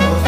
love.